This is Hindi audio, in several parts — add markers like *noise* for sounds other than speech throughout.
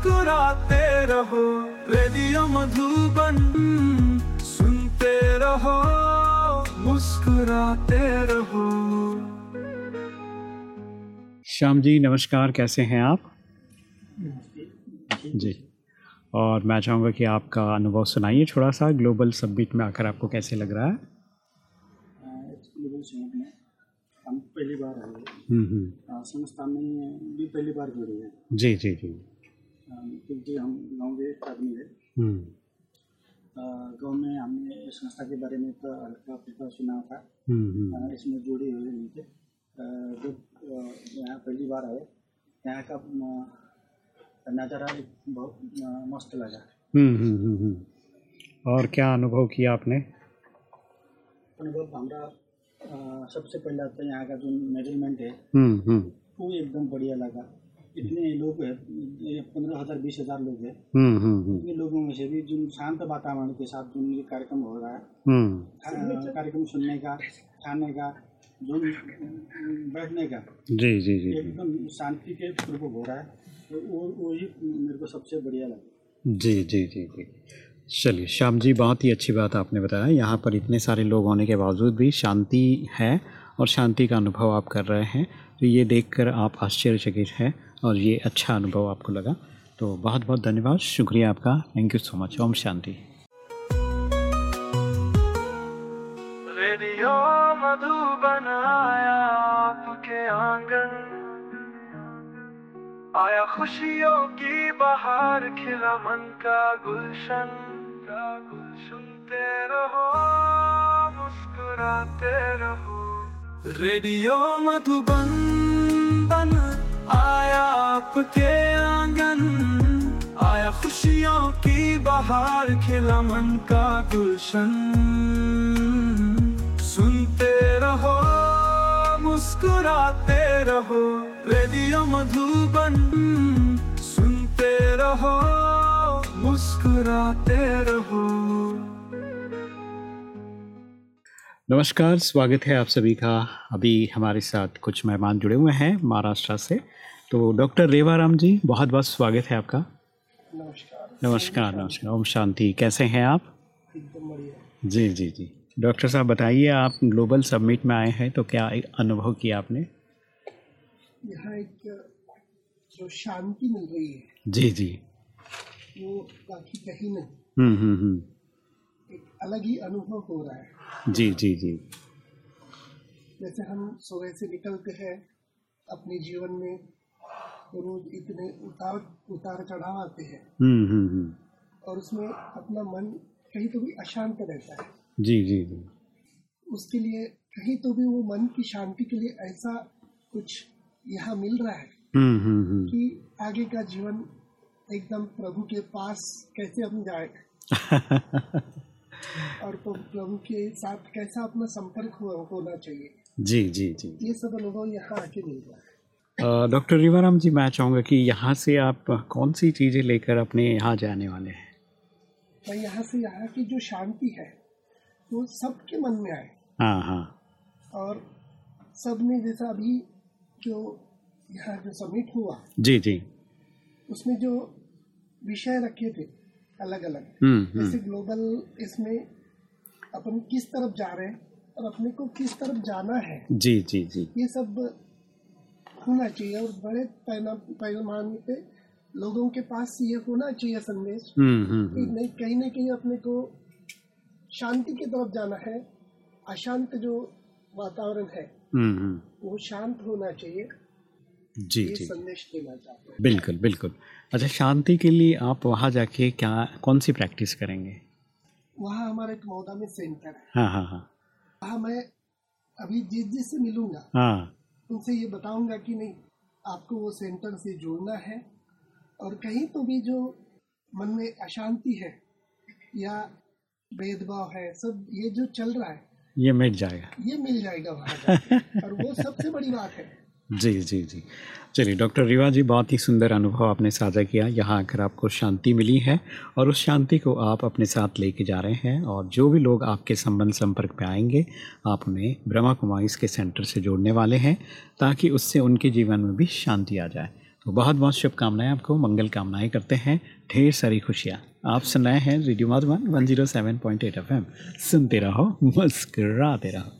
मुस्कुराते रहो रेडियो मधुबन सुनते रहो मुस्कुराते रहो। श्याम जी नमस्कार कैसे हैं आप? जी। और मैं चाहूँगा कि आपका अनुभव सुनाइए थोड़ा सा ग्लोबल सब्मिट में आकर आपको कैसे लग रहा है? ग्लोबल समिट में हम पहली बार आए हम्म हम्म, हैं। संस्था में भी पहली बार जुड़े हैं। जी जी जी। क्योंकि हम गाँव के आदमी है। हम्म। गाँव में हमने इस संस्था के बारे में तो हल्का फुल्का सुना था। हम्म हम्म, इसमें जुड़े हुए नहीं थे जब यहाँ पहली बार आए यहाँ का नज़ारा बहुत मस्त लगा। हम्म हम्म हम्म, हम्म। और क्या अनुभव किया आपने? अनुभव हमारा सबसे पहला तो यहाँ का जो मेज़रमेंट है वो एकदम बढ़िया लगा। इतने लोग हैं पंद्रह हज़ार बीस हज़ार लोग हैं। हम्म हम्म हम्म, ये लोगों में से भी जो शांत वातावरण के साथ जो ये कार्यक्रम हो रहा है कार्यक्रम सुनने का खाने का जो बैठने का जी जी जी एकदम शांति के पूर्वक हो रहा है तो वो वही मेरे को सबसे बढ़िया लगा। जी जी जी जी। चलिए श्याम जी बहुत ही अच्छी बात आपने बताया। यहाँ पर इतने सारे लोग होने के बावजूद भी शांति है और शांति का अनुभव आप कर रहे हैं। तो ये देखकर आप आश्चर्यचकित हैं। और ये अच्छा अनुभव आपको लगा। तो बहुत बहुत धन्यवाद। शुक्रिया आपका। Thank you so much Om Shanti. Radio आया आपके आँगन। आया खुशियों की बहार, खिला मन का गुलशन। का गुल सुनते रहो, मुस्कुराते रहो। रेडियो मधुबन। बन आया आपके आँगन, आया खुशियों की बहार, खिला मन का गुलशन। सुनते रहो, मुस्कुराते रहो, रेडियो मधुबन। सुनते रहो, मुस्कुराते रहो। नमस्कार, स्वागत है आप सभी का। अभी हमारे साथ कुछ मेहमान जुड़े हुए हैं महाराष्ट्र से। तो डॉक्टर रेवाराम जी बहुत बहुत स्वागत है आपका। नमस्कार। नमस्कार नमस्कार। ओम शांति। कैसे हैं आप? जी जी जी। डॉक्टर साहब बताइए आप ग्लोबल सबमिट में आए हैं तो क्या अनुभव किया आपने? यहाँ एक जो शांति मिल रही है। जी जी। वो बाकी कहीं नहीं। हम्म हम्म हम्म। एक अलग ही अनुभव हो रहा है। जी जी जी। जैसे हम सुबह से निकलते हैं अपने जीवन में रोज इतने उतार उतार चढ़ाव आते हैं। हम्म हम्म हम्म। और उसमें अपना मन कहीं तो भी अशांत रहता है। जी जी जी। उसके लिए कहीं तो भी वो मन की शांति के लिए ऐसा कुछ यहाँ मिल रहा है हम्म हम्म हम्म। कि आगे का जीवन एकदम प्रभु के पास कैसे हम जाए? *laughs* और तो प्रभु के साथ कैसा अपना संपर्क होना चाहिए। जी जी जी। ये सब अनुभव यहाँ आके मिल रहा है। डॉक्टर रिवाराम जी मैं चाहूँगा कि यहाँ से आप कौन सी चीज़ें लेकर अपने यहाँ जाने वाले हैं? और यहाँ से यहाँ की जो शांति है वो सबके मन में आए। हाँ हाँ। और सबने जैसा अभी जो यहाँ जो समिट हुआ जी जी। उसमें जो विषय रखे थे अलग अलग हम्म जैसे हम्म। ग्लोबल इसमें अपन किस तरफ़ जा रहे हैं और अपने को किस तरफ़ जाना है जी जी जी। ये सब होना चाहिए और बड़े पैमाने पे लोगों के पास ये होना चाहिए संदेश। हम्म हम्म कि हम्म। नहीं कहीं ना कहीं अपने को शांति की तरफ़ जाना है अशांत जो वातावरण है वो शांत होना चाहिए। जी जी। संदेश देना चाहते हैं। बिल्कुल बिल्कुल। अच्छा शांति के लिए आप वहाँ जाके क्या कौन सी प्रैक्टिस करेंगे? वहाँ हमारे एक मौदा में सेंटर है। हाँ हाँ हाँ। वहाँ मैं अभी जिस जिस से मिलूँगा। हाँ। उनसे ये बताऊँगा कि नहीं आपको वो सेंटर से जोड़ना है और कहीं तो भी जो मन में अशांति है या भेदभाव है सब ये जो चल रहा है ये मिट जाएगा ये मिल जाएगा वहाँ। और वो सबसे बड़ी बात है जी जी जी। चलिए, डॉक्टर रिवा जी, बहुत ही सुंदर अनुभव आपने साझा किया। यहाँ आकर आपको शांति मिली है और उस शांति को आप अपने साथ लेके जा रहे हैं और जो भी लोग आपके संबंध संपर्क पे आएँगे, आप उन्हें ब्रह्मा कुमारीज के सेंटर से जोड़ने वाले हैं ताकि उससे उनके जीवन में भी शांति आ जाए। तो बहुत बहुत शुभकामनाएँ आपको, मंगल कामनाएँ करते हैं। ढेर सारी खुशियाँ। आप सुनाए हैं radio Madhuban one zero seven point eight F M. सुनते रहो, मुस्कराते रहो।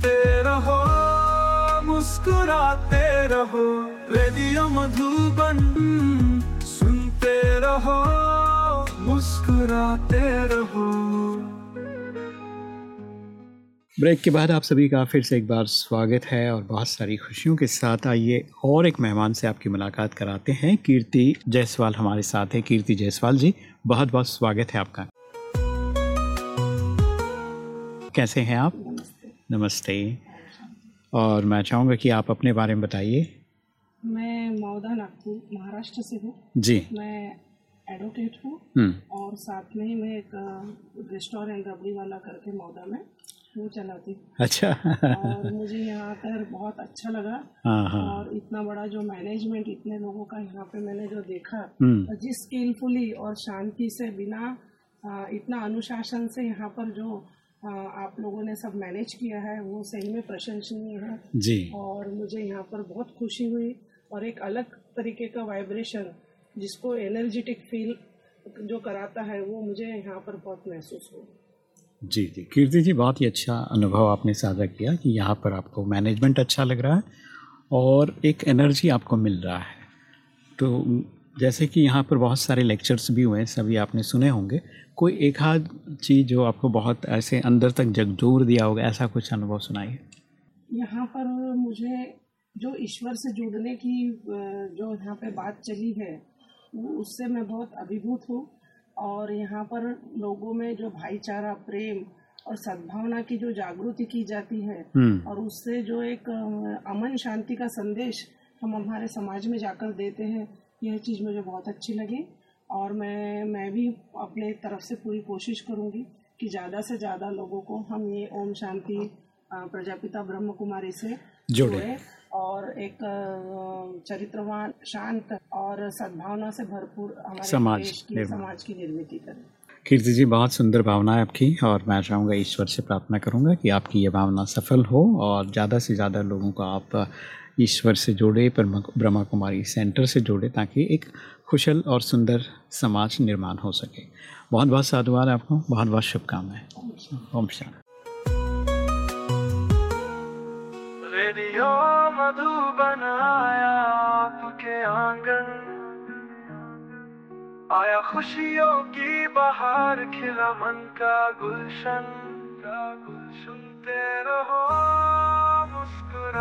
सुनते रहो, मुस्कुराते रहो, रेडियो मधुबन सुनते रहो, मुस्कुराते रहो। ब्रेक के बाद आप सभी का फिर से एक बार स्वागत है और बहुत सारी खुशियों के साथ आइए और एक मेहमान से आपकी मुलाकात कराते हैं। कीर्ति जायसवाल हमारे साथ हैं। कीर्ति जायसवाल जी बहुत बहुत स्वागत है आपका। कैसे हैं आप? नमस्ते। और मैं चाहूँगा कि आप अपने बारे में बताइए। मैं मौदा नागपुर महाराष्ट्र से हूँ। जी। मैं एडवोकेट हूँ। हम्म। और साथ में ही मैं एक रेस्टोरेंट रबड़ी वाला करके मौदा में वो चलाती हूँ। अच्छा। और मुझे यहाँ आकर बहुत अच्छा लगा। हाँ हाँ। और इतना बड़ा जो मैनेजमेंट इतने लोगों का यहाँ पे मैंने जो देखा हम्म। जिस स्किलफुली और शांति से बिना इतना अनुशासन से यहाँ पर जो आप लोगों ने सब मैनेज किया है वो सही में प्रशंसनीय है। जी। और मुझे यहाँ पर बहुत खुशी हुई और एक अलग तरीके का वाइब्रेशन जिसको एनर्जेटिक फील जो कराता है वो मुझे यहाँ पर बहुत महसूस हुआ। जी जी। कीर्ति जी बहुत ही अच्छा अनुभव आपने साझा किया कि यहाँ पर आपको मैनेजमेंट अच्छा लग रहा है और एक एनर्जी आपको मिल रहा है। तो जैसे कि यहाँ पर बहुत सारे लेक्चर्स भी हुए हैं सभी आपने सुने होंगे। कोई एक आध चीज़ जो आपको बहुत ऐसे अंदर तक जगजोर दिया होगा ऐसा कुछ अनुभव सुनाइए। यहाँ पर मुझे जो ईश्वर से जुड़ने की जो यहाँ पे बात चली है उससे मैं बहुत अभिभूत हूँ। और यहाँ पर लोगों में जो भाईचारा प्रेम और सद्भावना की जो जागृति की जाती है हम्म। और उससे जो एक अमन शांति का संदेश हम हमारे समाज में जाकर देते हैं यह चीज़ मुझे बहुत अच्छी लगी और मैं मैं भी अपने तरफ़ से पूरी कोशिश करूँगी कि ज़्यादा से ज़्यादा लोगों को हम ये ओम शांति प्रजापिता ब्रह्म कुमारी से जोड़े। और एक चरित्रवान शांत और सद्भावना से भरपूर हमारे समाज की समाज की निर्मित करें कीर्ति जी बहुत सुंदर भावना है आपकी और मैं चाहूँगा ईश्वर से प्रार्थना करूँगा कि आपकी ये भावना सफल हो और ज़्यादा से ज़्यादा लोगों को आप ईश्वर से जोड़े, ब्रह्मा कुमारी सेंटर से जोड़े ताकि एक खुशल और सुंदर समाज निर्माण हो सके। बहुत बहुत साधुवाद आपको, बहुत बहुत शुभकामनाएँ। ओम शांति। रेडियो मधुबन आया आपके आँगन। आया खुशियों की बहार, खिला मन का गुलशन। का गुल सुनते रहो।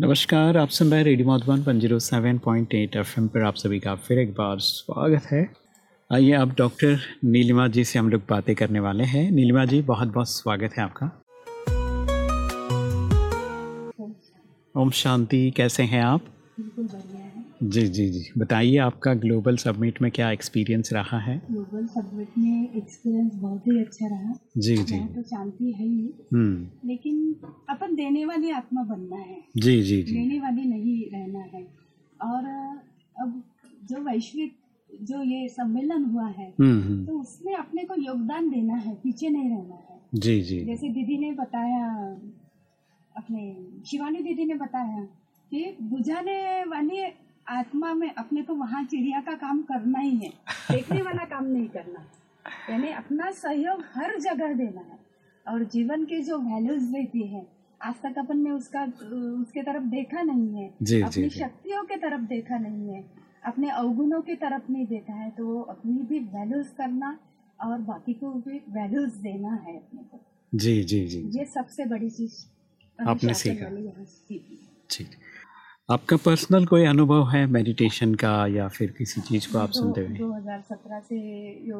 नमस्कार आप सुन रहे radio Madhuban one zero seven point eight F पर आप सभी का फिर एक बार स्वागत है। आइए आप डॉक्टर नीलिमा जी से हम लोग बातें करने वाले हैं। नीलिमा जी बहुत बहुत स्वागत है आपका। ओम शांति कैसे हैं आप? बिल्कुल बढ़िया जी जी जी। बताइए आपका ग्लोबल सबमिट में क्या एक्सपीरियंस रहा है? ग्लोबल सबमिट में एक्सपीरियंस बहुत ही अच्छा रहा। जी जी। तो शांति है ही। हम्म। लेकिन अपन देने वाली आत्मा बनना है। जी जी जी। लेने वाली नहीं रहना है। और अब जो वैश्विक जो ये सम्मेलन हुआ है हम्म हम्म। तो उसमें अपने को योगदान देना है पीछे नहीं रहना है। जी जी। जैसे दीदी ने बताया अपने शिवानी दीदी ने बताया कि बुझाने वाली आत्मा में अपने को वहाँ चिड़िया का काम करना ही है। देखने वाला काम नहीं करना। यानी अपना सहयोग हर जगह देना है। और जीवन के जो वैल्यूज़ रहती है आज तक अपन ने उसका उसके तरफ़ देखा नहीं है। जी, अपनी जी। शक्तियों के तरफ़ देखा नहीं है। अपने अवगुणों की तरफ़ नहीं देखा है। तो अपनी भी वैल्यूज़ करना और बाकी को भी वैल्यूज़ देना है अपने को। जी जी जी ये सबसे बड़ी चीज़। आपने सीखा। ठीक आपका पर्सनल कोई अनुभव है मेडिटेशन का या फिर किसी चीज़ को आप सुनते हुए? दो हज़ार सत्रह से यो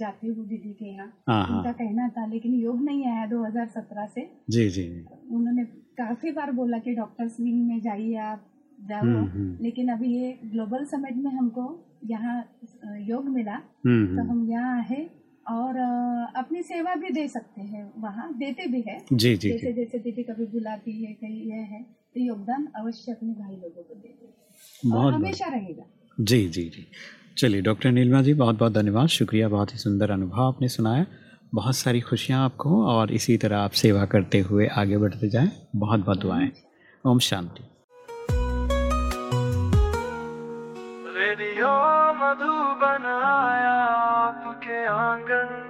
जाती हूँ दीदी के यहाँ। हाँ हाँ। उनका कहना था लेकिन योग नहीं आया दो हज़ार सत्रह से। जी जी उन्होंने काफ़ी बार बोला कि डॉक्टर्स विंग में जाइए आप जाओ। हम्म, हम्म। लेकिन अभी ये ग्लोबल समिट में हमको यहाँ योग मिला। हम्म तो हम यहाँ आए और अपनी सेवा भी दे सकते हैं वहाँ देते भी है। जी जी। जैसे जैसे दीदी कभी बुलाती है कहीं यह है। तो योगदान अवश्य अपने भाई लोगों को और बहुत हमेशा रहेगा। जी जी जी। चलिए डॉक्टर नीलमा जी बहुत बहुत धन्यवाद। शुक्रिया बहुत ही सुंदर अनुभव आपने सुनाया। बहुत सारी खुशियाँ आपको और इसी तरह आप सेवा करते हुए आगे बढ़ते जाएँ। बहुत बहुत दुआएँ। ओम शांति। रेडियो मधुबन आया आपके आँगन।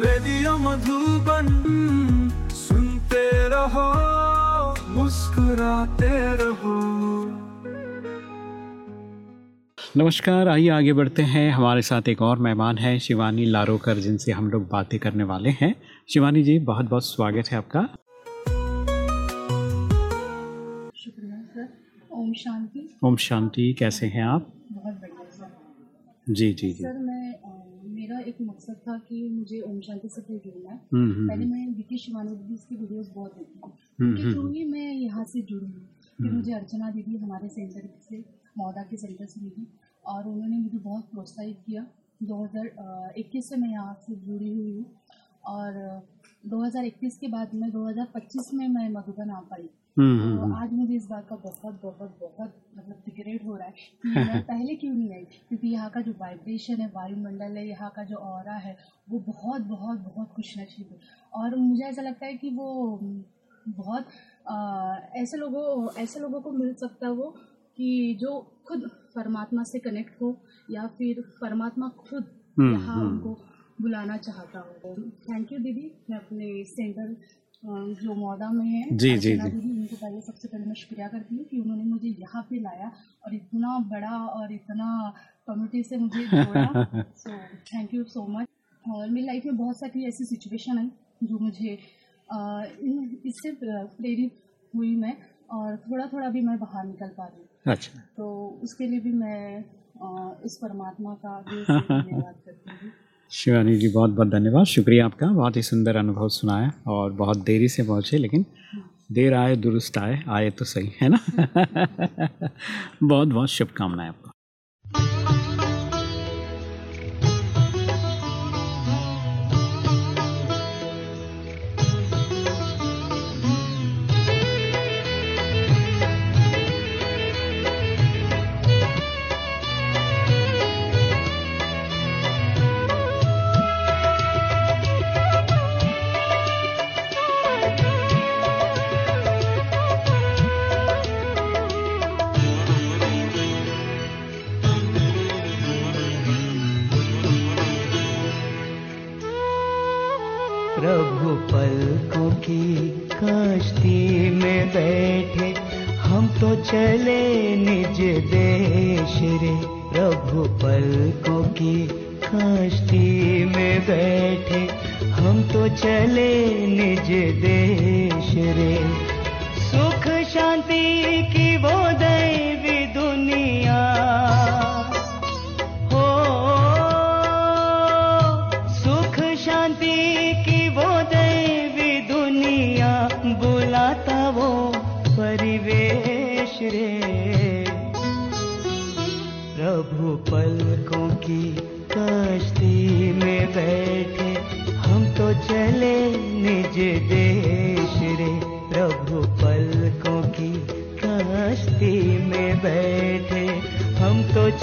रेडियो मधुबन सुनते रहो मुस्कुराते रहो। नमस्कार आइए आगे बढ़ते हैं। हमारे साथ एक और मेहमान है शिवानी लारोकर जिनसे हम लोग बातें करने वाले हैं। शिवानी जी बहुत बहुत स्वागत है आपका। शुक्रिया सर। ओम शांति। ओम शांति कैसे हैं आप? बहुत बढ़िया सर। जी जी जी। सर मैं मेरा एक मकसद था कि मुझे ओम शांति से भी जुड़ना है। हम्म हम्म पहले मैं विकी शिवानी दीदी की वीडियोस बहुत देखती हूँ। हम्म, उनके थ्रू हम्म। ही मैं यहाँ से जुड़ी हूँ। फिर मुझे अर्चना दीदी हमारे सेंटर से मौदा के सेंटर से मिली। और उन्होंने मुझे बहुत प्रोत्साहित किया। 2021 से मैं यहाँ से जुड़ी हुई हूँ। और अ, 2021 के बाद में 2025 में मैं मधुबन आ पाई। हम्म तो हम्म आज मुझे इस बात का बहुत बहुत बहुत मतलब रिग्रेट हो रहा है कि *laughs* मैं पहले क्यों नहीं आई? क्योंकि यहाँ का जो वाइब्रेशन है वायुमंडल है यहाँ का जो और है वो बहुत बहुत बहुत खुश नशीब है। और मुझे ऐसा लगता है कि वो बहुत ऐसे लोगों ऐसे लोगों को मिल सकता है वो कि जो खुद परमात्मा से कनेक्ट हो या फिर परमात्मा खुद हम्म, यहाँ हम्म। उनको बुलाना चाहता हो। थैंक यू दीदी। मैं अपने सेंटर जो मौदा में है जी, जी, जी। उनको पहले सबसे पहले मैं शुक्रिया करती हूँ कि उन्होंने मुझे यहाँ पे लाया और इतना बड़ा और इतना कम्युनिटी से मुझे जोड़ा। So thank you so much और मेरी लाइफ में बहुत सारी ऐसी सिचुएशन है जो मुझे इससे प्रेरित हुई मैं और थोड़ा थोड़ा भी मैं बाहर निकल पा रही हूँ। अच्छा। तो उसके लिए भी मैं इस परमात्मा का *laughs* धन्यवाद करती हूँ। शिवानी जी, बहुत बहुत धन्यवाद। शुक्रिया आपका, बहुत ही सुंदर अनुभव सुनाया और बहुत देरी से पहुँचे, लेकिन देर आए, दुरुस्त आए आए तो सही, है ना? *laughs* बहुत बहुत शुभकामनाएँ की कश्ती में बैठे, हम तो चले निज देश रे। प्रभु पलकों की कश्ती में बैठे, हम तो चले निज देश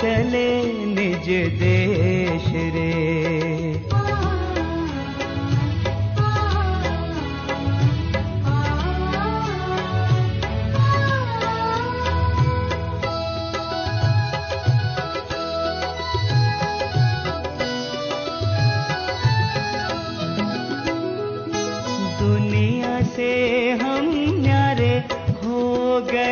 चले निज देश रे। दुनिया से हम न्यारे हो गए।